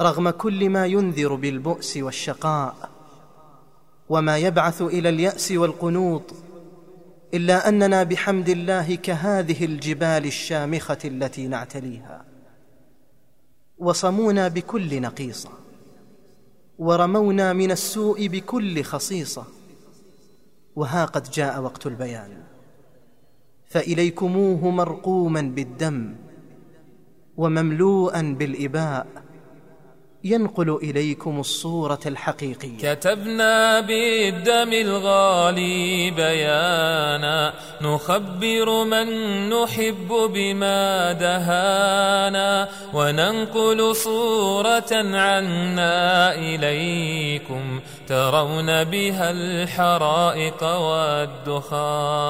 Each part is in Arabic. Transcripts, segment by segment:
رغم كل ما ينذر بالبؤس والشقاء وما يبعث إلى اليأس والقنوط إلا أننا بحمد الله كهذه الجبال الشامخة التي نعتليها. وصمونا بكل نقيصة ورمونا من السوء بكل خصيصة. وها قد جاء وقت البيان. فإليكموه مرقوما بالدم ومملوءا بالإباء. ينقل إليكم الصورة الحقيقية. كتبنا بالدم الغالي بيانا نخبر من نحب بما دهانا وننقل صورة عنا إليكم ترون بها الحرائق والدخانا.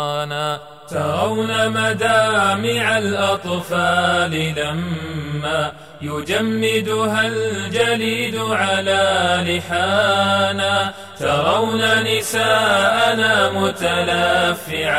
ترون مدامع الأطفال لما يجمدها الجليد على لحانا. ترون نساءنا متلفعات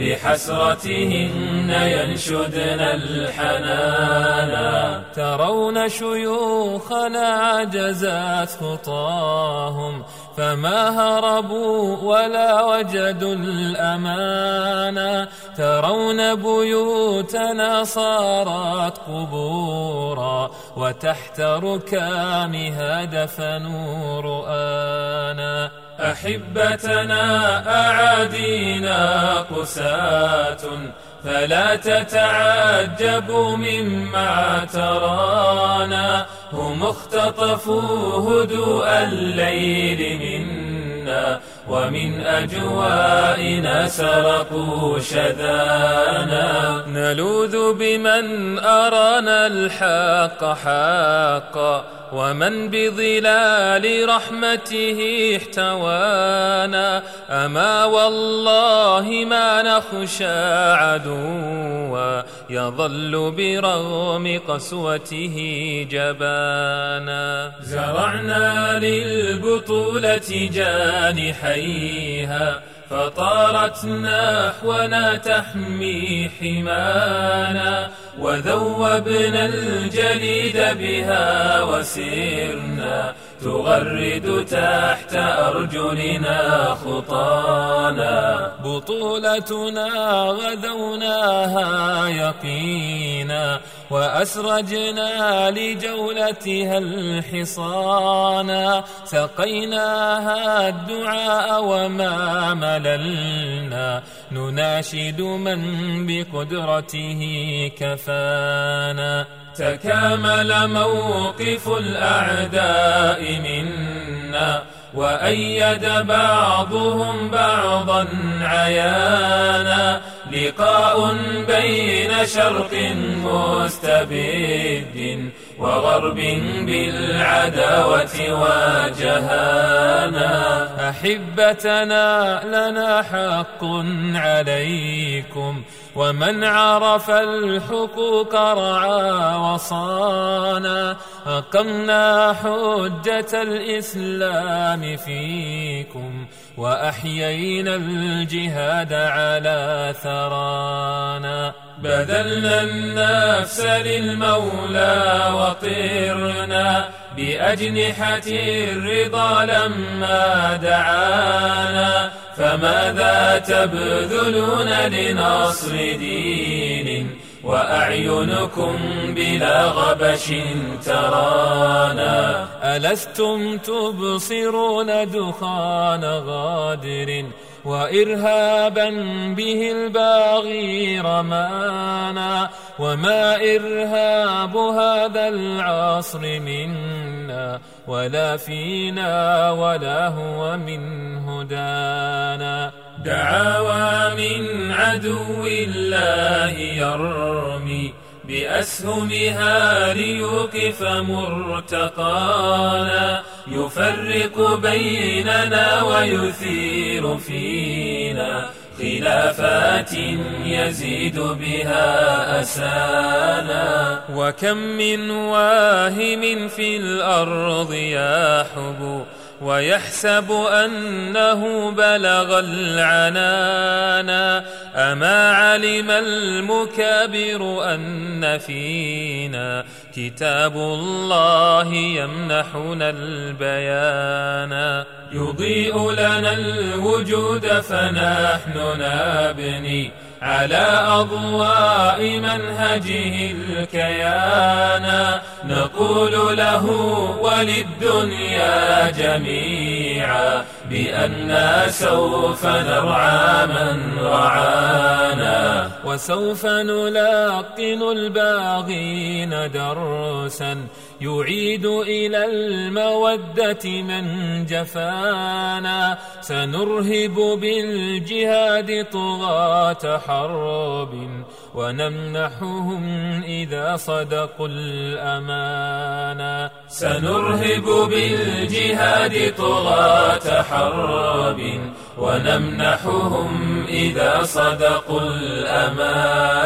بحسرتهن ينشدن الحنانا ترون شيوخنا عجزات خطاهم فما هربوا ولا وجدوا الأمانا ترون بيوتنا صارت قبورا وتحت ركامها دفنوا رؤانا. أحبتنا أعادينا قساة فلا تتعجبوا مما ترانا هم اختطفوا هدوء الليل منا ومن أجوائنا سرقوا شذانا نلوذ بمن أرانا الحق حقا ومن بظلال رحمته احتوانا. أما والله ما نخشى عدوا يظل برغم قسوته جبانا. زرعنا للبطولة جانحيها. فطارت نحونا تحمي حمانا وذوبنا الجليد بها وسرنا تغرد تحت أرجلنا خطانا. بطولتنا غدوناها يقينا. وأسرجنا لجولتها الحصانا. سقيناها الدعاء وما مللنا. نناشد من بقدرته كفانا. تكامل موقف الأعداء منا وأيد بعضهم بعضا عيانا. لقاء بين شرق مستبد وغرب بالعداوة واجهانا أحبتنا لنا حق عليكم. ومن عرف الحقوق رعى وصانا. أقمنا حجة الإسلام فيكم. وأحيينا الجهاد على ثرانا بذلنا النفس للمولى وطرنا بأجنحة الرضا لما دعانا. فماذا تبذلون لنصر دين وأعينكم بلا غبش ترانا. ألستم تبصرون دخان غادر وإرهابا به الباغي رمانا وما إرهاب هذا العصر منا ولا فينا ولا هو من هدانا دعاوى من عدو الله يرمي بأسهمها ليوقف مرتقانا يفرق بيننا ويثير فينا. خلافات يزيد بها أسانا. وكم من واهم في الأرض يحبو ويحسب أنه بلغ العنانا أما علم المكابر أن فينا كتاب الله يمنحنا البيان. يضيء لنا الوجود فنحن نبني على أضواء منهجه الكيان. نقول له وللدنيا جميعا بأننا سوف نرعى من رعانا وسوف نلاقن الباغين درسا يعيد إلى المودة من جفانا سنرهب بالجهاد طغاة حرب ونمنحهم إذا صدقوا الأمانا سنرهب بالجهاد طغاة حرب ونمنحهم إذا صدقوا الأمانا